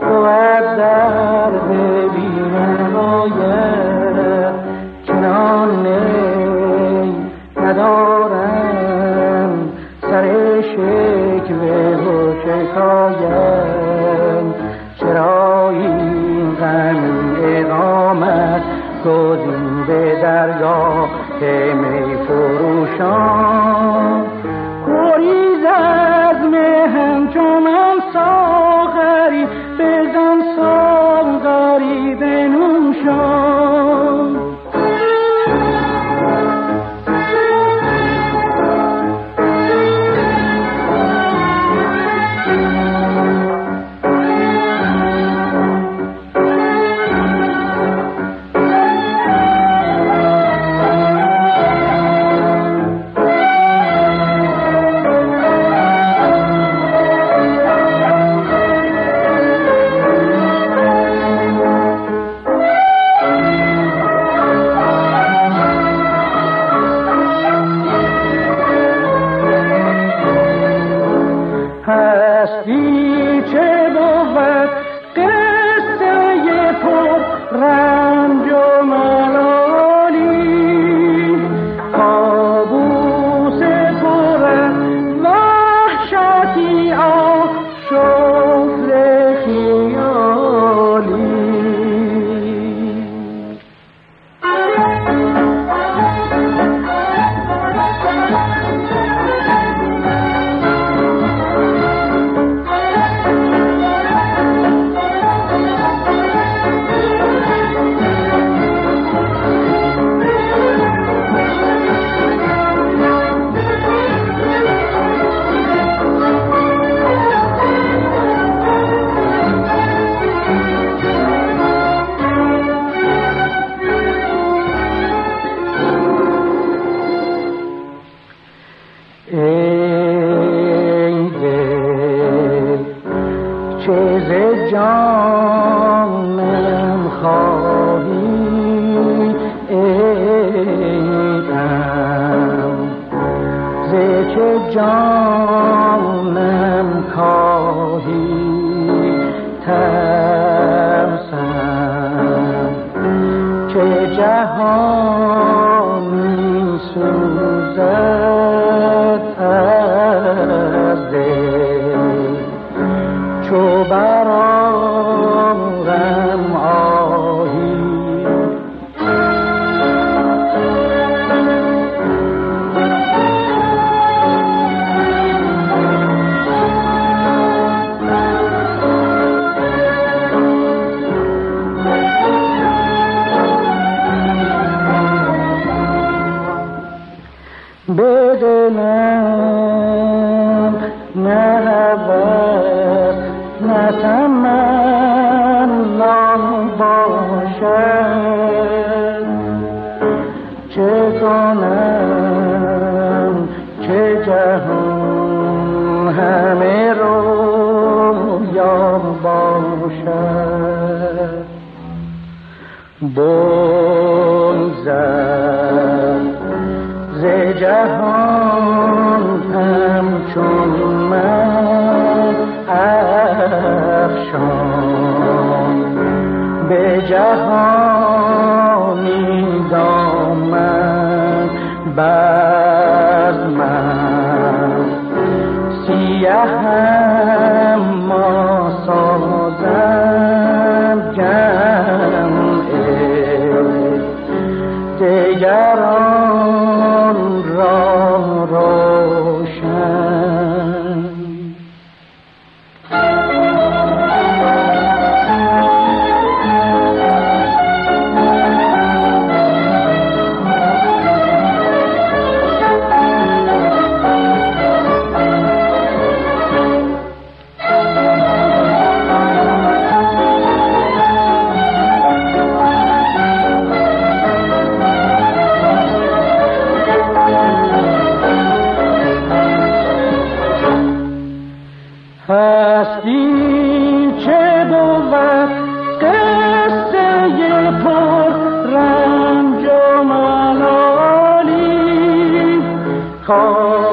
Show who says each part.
Speaker 1: تو از دهی منو من آید نه. جانم کاهی ترسم. که جهان می سوزد همه یا باشد. بون زد ز جهان همچون من افشان. به جهان Yeah. call.